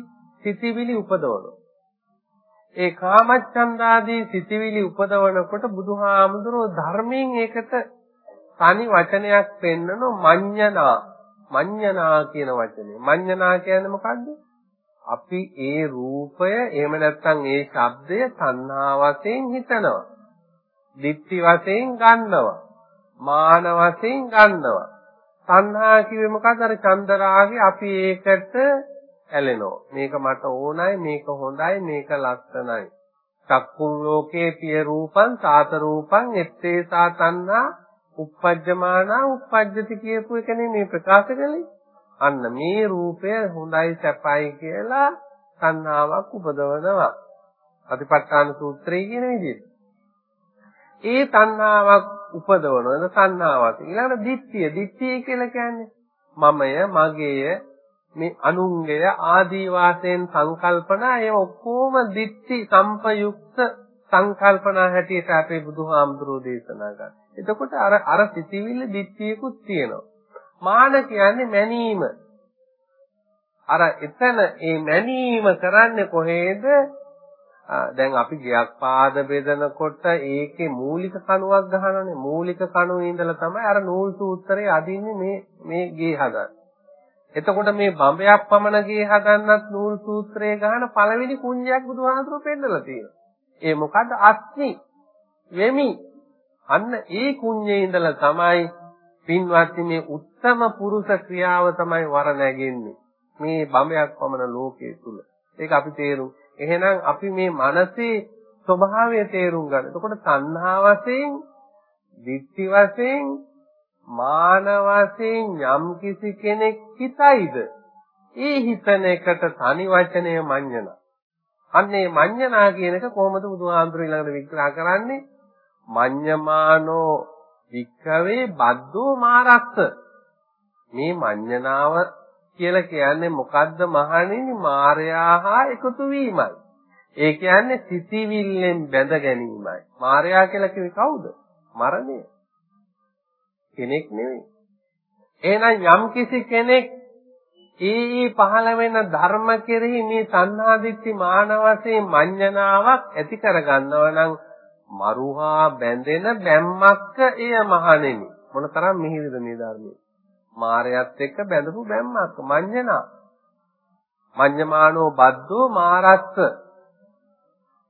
සිතිවිලි උපදවනවා. ඒ කාමච්ඡන්දාදී සිතිවිලි උපදවනකොට බුදුහාමුදුරෝ ධර්මයෙන් ඒකට තනි වචනයක් පෙන්නන මඤ්ඤණා මඤ්ඤණා කියන වචනේ. මඤ්ඤණා කියන්නේ මොකද්ද? අපි ඒ රූපය එහෙම නැත්නම් ඒ ශබ්දය තණ්හා වශයෙන් හිතනවා. දිට්ඨි වශයෙන් ගන්නවා. මාන වශයෙන් ගන්නවා. තණ්හා කිව්වේ මොකද්ද? අර චන්දරාගේ අපි ඒකට ඇලෙනවා. මේක මට ඕනයි, මේක හොඳයි, මේක ලස්සනයි. චක්කුම් ලෝකේ පිය රූපං සාත රූපං එත්තේ සා තණ්හා uppajjamana uppajjati කියපු එකනේ මේ ප්‍රකාශ කළේ. අන්න මේ රූපය හොඳයි සැපයි කියලා තණ්හාවක් උපදවනවා. අතිපට්ඨාන සූත්‍රයේ කියන විදිහට. ඒ තණ්හාවක් උපදවනවද තණ්හාවක්. ඊළඟට දිට්ඨිය. දිට්ඨිය කියලා කියන්නේ මමය, මගේය, මේ අනුංගය ආදී වාසයෙන් සංකල්පනා ඒ ඔක්කොම දිට්ඨි සම්පයුක්ත සංකල්පනා හැටියට අපේ බුදුහාමුදුරෝ දේශනා කරා. එතකොට අර අර සිතිවිල්ල දිට්ඨියකුත් තියෙනවා. මාන කියන්නේ මැනීම. අර එතන ඒ මැනීම කරන්නේ කොහේද? දැන් අපි ගයක් පාද බෙදනකොට ඒකේ මූලික කණුවක් ගහනනේ මූලික කණුවේ ඉඳලා තමයි අර නූල් සූත්‍රයේ අදින්නේ මේ මේ ගේ හදන්නේ. එතකොට මේ බඹයක් පමණ ගේ හදන්නත් නූල් සූත්‍රයේ ගහන පළවෙනි කුංජයක් බුදුහාමුදුරුවෝ පෙන්නලා තියෙනවා. ඒ මොකද්ද? අස්නි වෙමි. අන්න ඒ කුංජේ ඉඳලා තමයි පින්වත්නි මේ උත්තම පුරුෂ ක්‍රියාව තමයි වර නැගෙන්නේ. මේ බඹයක් පමණ ලෝකයේ තුල. ඒක අපි තේරුම් එහෙනම් අපි මේ මනසේ ස්වභාවය තේරුම් ගන්න. එතකොට තණ්හා වශයෙන්, දික්ටි වශයෙන්, මාන වශයෙන් යම් කිසි කෙනෙක් හිතයිද? ඒ හිතන එකට තනි වචනය මඤ්ඤණ. අන්නේ මඤ්ඤණා කියන එක කොහොමද බුදුහාමුදුරු ඊළඟට විග්‍රහ කරන්නේ? මඤ්ඤමානෝ වික්කවේ බද්දෝ මාරස්ස. මේ මඤ්ඤණාව කියලා කියන්නේ මොකද්ද මහණෙනි මායයා හා එකතු වීමයි. ඒ කියන්නේ සිතිවිල්ලෙන් බැඳ ගැනීමයි. මායයා කියලා කිව්වේ කවුද? මරණය. කෙනෙක් නෙවෙයි. එහෙනම් යම් කිසි කෙනෙක් ඒ ඒ පහළ වෙන ධර්ම කෙරෙහි මේ සංහා දිට්ඨි මාන වශයෙන් මඤ්ඤණාවක් ඇති කරගන්නවා නම් මරුහා බැඳෙන බැම්මක්ක එය මහණෙනි. මොනතරම් මිහිරිද මේ ධර්මයේ. මාරයත් එක්ක බැඳපු බැම්මක් මඤ්ඤණා මඤ්ඤමානෝ බද්දෝ මාරස්ස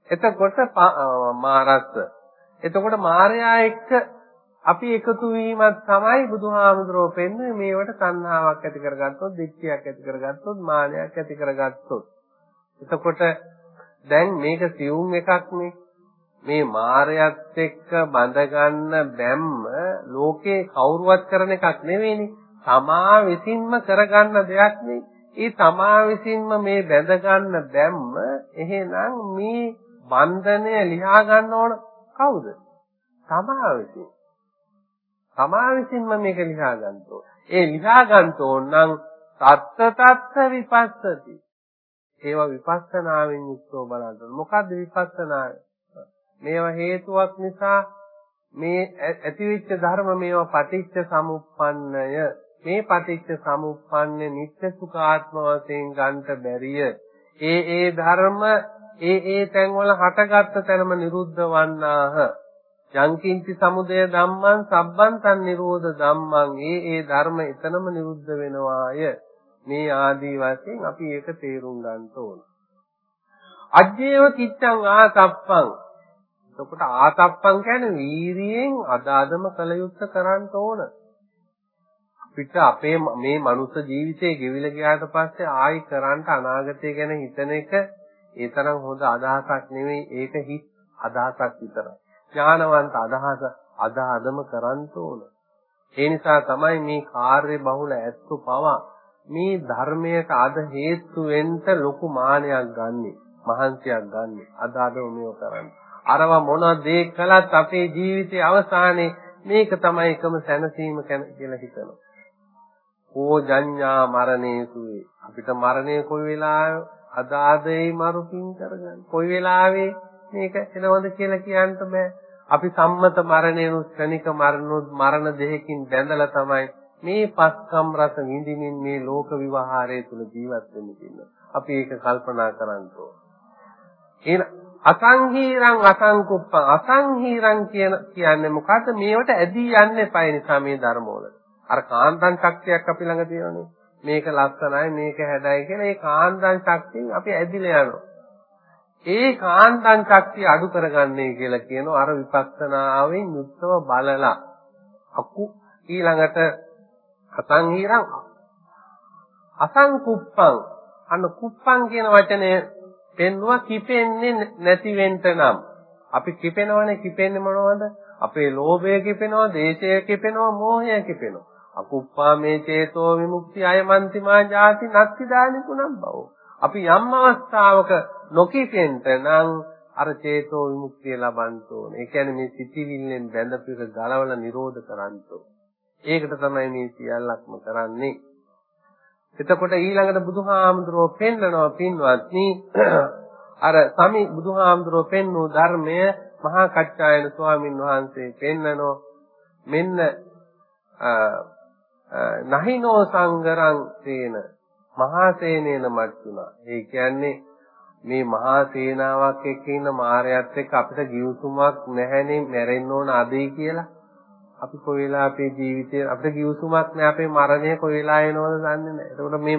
එතකොට මාරස්ස එතකොට මාරයා එක්ක අපි එකතු වීමක් තමයි බුදුහාමුදුරුවෝ පෙන්වන්නේ මේවට තණ්හාවක් ඇති කරගත්තොත්, දික්තියක් ඇති කරගත්තොත්, මානයක් ඇති කරගත්තොත්. එතකොට දැන් මේක සියුම් එකක් නේ. මේ මායයත් එක්ක බඳ ගන්න බැම්ම ලෝකේ කවුරුවත් කරන එකක් නෙවෙයිනේ. තමා විසින්ම කරගන්න දෙයක් නේ. ඒ තමා විසින්ම මේ බැඳ ගන්න බැම්ම එහෙනම් මේ බන්ධනය ලියා ගන්න ඕන කවුද? තමා විසින්. තමා විසින්ම මේක ලියා ගන්න ඕන. ඒ ලියා ගන්න ඕන නම් තත්ත තත්ත විපස්සති. ඒවා විපස්සනාවෙන් යුක්තව බලන්න. මොකද්ද විපස්සනාව? මේවා හේතුවක් නිසා මේ ඇතිවෙච්ච ධර්ම මේවා පටිච්ච සමුප්පන්නය මේ පටිච්ච සමුප්පන්නේ නිත්‍ය සුඛාත්ම වශයෙන් ගන්නට බැරිය. ඒ ඒ ධර්ම ඒ ඒ තැන්වල හටගත්ත තැනම නිරුද්ධ වන්නාහ. යංකින්චි සමුදය ධම්මං සබ්බං තන් නිරෝධ ධම්මං ඒ ඒ ධර්ම එතනම නිරුද්ධ වෙනවාය. මේ ආදී වශයෙන් අපි ඒක තේරුම් ගන්න ඕන. අජ්ජේව කිච්ඡං ආතප්පං එතකොට ආතප්පං කියන්නේ වීරියෙන් අදාදම කළ යුත්තේ කරන්න ඕන. අපිට අපේ මේ මනුස්ස ජීවිතේ ගෙවිලා ගියාට පස්සේ ආයි කරන්න අනාගතය ගැන හිතන එක ඒ තරම් හොඳ අදහසක් නෙවෙයි ඒක හිත් අදහසක් විතරයි. ඥානවන්ත අදහස අදාදම කරන්න ඕන. ඒ නිසා තමයි මේ කාර්ය බහුල ඇත්තු පවා මේ ධර්මයට අද හේතු වෙන්න ලොකු මානයක් ගන්නෙ මහන්සියක් ගන්නෙ අදාදම මේව කරන්නේ. අරව මොන දේ කළත් අපේ ජීවිතයේ අවසානයේ මේක තමයි එකම සැනසීම කියලා හිතනවා. ඕ ජඤ්ඤා මරණේසුවේ අපිට මරණය කොයි වෙලාවෙ අදාදේ මරුකින් කරගන්න. කොයි වෙලාවෙ මේක එනවද කියලා කියන්න බෑ. අපි සම්මත මරණයනුත් ක්ෂණික මරණුත් මරණ දෙකකින් බැඳලා තමයි මේ පස්කම් රස විඳින්මින් මේ ලෝක විවහාරය තුල ජීවත් වෙන්නේ අපි ඒක කල්පනා කරන්න ඕන. අසංහීරං අසංකුප්පං. අසංහීරං කියන කියන්නේ මොකද්ද? මේවට ඇදී යන්න එපා නිසා මේ ධර්මවල. අර කාන්දන් ශක්තියක් අපි ළඟ තියෙනනේ මේක ලස්සනයි මේක හැඩයි කියලා ඒ කාන්දන් ශක්තියෙන් අපි ඇදිලා යනවා. ඒ කාන්දන් ශක්තිය අඩු කරගන්නේ කියලා කියනවා අර විපස්සනාවෙන් යුක්තව බලලා අකු ඊළඟට අසංහීරං අසංකුප්පං අන්න කුප්පං කියන වචනය පෙන්නවා කිපෙන්නේ නැති වෙන්න නම් අපි කිපෙනවනේ කිපෙන්නේ මොනවද? අපේ ලෝභය කිපෙනවා, දේශය කිපෙනවා, මෝහය කිපෙනවා. අකුප්පා මේ චේතෝ විමුක්ති අයමන්තිමා ජාති නත්ති දානි කුණම් බව. අපි යම් අවස්ථාවක නොකිපෙන්න නම් අර චේතෝ විමුක්තිය ලබන්න ඕනේ. ඒ කියන්නේ මේ සිටිවිල්ලෙන් බැඳපිට ගලවලා නිරෝධ කරන්න ඕනේ. ඒකට තමයි මේ සියල්ලක්ම කරන්නේ. එතකොට ඊළඟට බුදුහාමුදුරුවෝ පෙන්නනවා පින්වත්නි අර සමි බුදුහාමුදුරුවෝ පෙන්වූ ධර්මය මහා කච්චායන ස්වාමින් වහන්සේ පෙන්නනෝ මෙන්න නහිනෝ සංගරං සේන මහා සේනේන මච්චුනා ඒ කියන්නේ මේ මහා සේනාවක් එක්ක ඉන්න මාරයත් එක්ක අපිට ගිවිසුමක් නැහැනේ මැරෙන්න ඕන අදේ කියලා අපි කොයි වෙලාව අපේ ජීවිතේ අපිට කිව්සුමක් නෑ අපේ මරණය කොයි වෙලාව එනවද දන්නේ නෑ. ඒකට මේ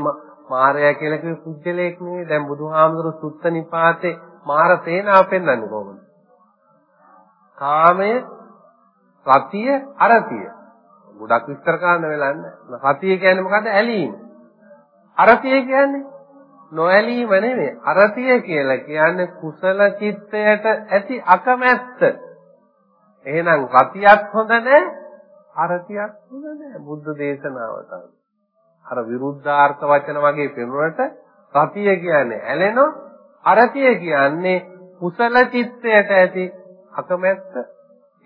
මාරයා කියලා කිව්ව කුජලයක් නෙවෙයි. දැන් බුදුහාමුදුරු සුත්ත නිපාතේ මාර සේනාව පෙන්වන්නේ කොහොමද? කාමය, රතිය, අරතිය. ගොඩක් විස්තර කරන්න වෙලා නැහැ. රතිය කියන්නේ මොකද්ද? ඇලීම. අරතිය කියන්නේ නොඇලීම නෙවෙයි. අරතිය කියලා කියන්නේ කුසල චිත්තයට ඇති අකමැත්ත. එහෙනම් රතියක් හොඳ නැහැ අරතියක් හොඳ නැහැ බුද්ධ දේශනාවට අර විරුද්ධාර්ථ වචන වගේ පෙනුනට රතිය කියන්නේ ඇලෙනෝ අරතිය කියන්නේ කුසල චිත්තයට ඇති අකමැත්ත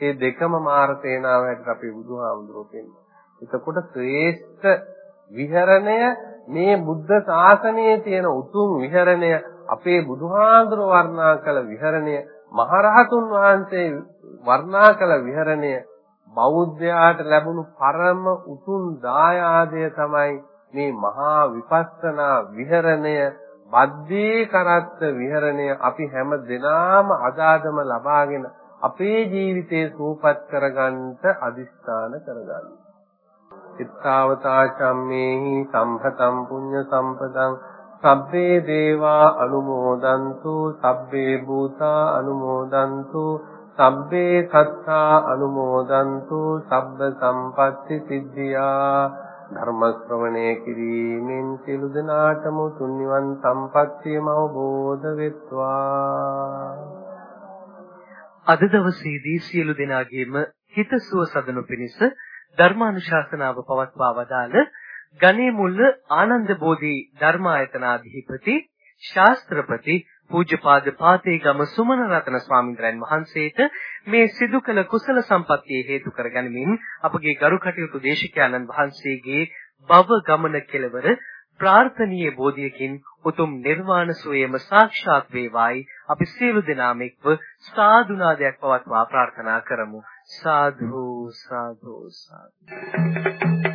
මේ දෙකම මාර සේනාව හැටියට අපේ බුදුහාමුදුරුවෝ කියන්නේ. එතකොට ශ්‍රේෂ්ඨ විහරණය මේ බුද්ධ ශාසනයේ තියෙන උතුම් විහරණය අපේ බුදුහාඳුර වර්ණනා කළ විහරණය මහරහතුන් වහන්සේ වර්ණනා කළ විහරණය බෞද්ධයාට ලැබුණු පරම උතුම් දායාදය තමයි මේ මහා විපස්සනා විහරණය බද්දේ කරත්ත විහරණය අපි හැම දිනාම අදාදම ලබාගෙන අපේ ජීවිතේ සූපත් කරගන්නට අදිස්ථාන කරගන්න. ඉත්තාවතා චම්මේහි සම්භතම් පුඤ්ඤ සම්පදං සබ්බේ දේවා අනුමෝදන්තු සබ්බේ භූතා අනුමෝදන්තු සබ්බේ සත්තා අනුමෝදන්තු සබ්බ සම්පatti සිද්ධියා. ධර්ම ශ්‍රවණය කිරීමෙන් සියලු දෙනාටම තුන් නිවන් සම්පත්තියම අවබෝධ වෙත්වා.
අද දවසේදී සියලු දෙනාගේම හිතසුව සදනු පිණිස ධර්මානුශාසනාව පවත්වා වදාළ ගණේ මුල්ල ආනන්ද බෝධි ධර්මායතනාධිපති ශාස්ත්‍රපති පූජ්‍යපාද පාතේගම සුමන රතන ස්වාමීන් වහන්සේට මේ සිදු කළ කුසල සම්පත්තිය හේතු කරගනිමින් අපගේ ගරු කටයුතු දේශකයන්න් වහන්සේගේ භව ගමන කෙලවර ප්‍රාර්ථනීය බෝධියකින් උතුම් නිර්වාණ සෝයම සාක්ෂාත් වේවායි අපි සියලු දෙනාම එක්ව සාදුනාදයක් පවත්වා ප්‍රාර්ථනා කරමු. සාදු සාදු සාදු.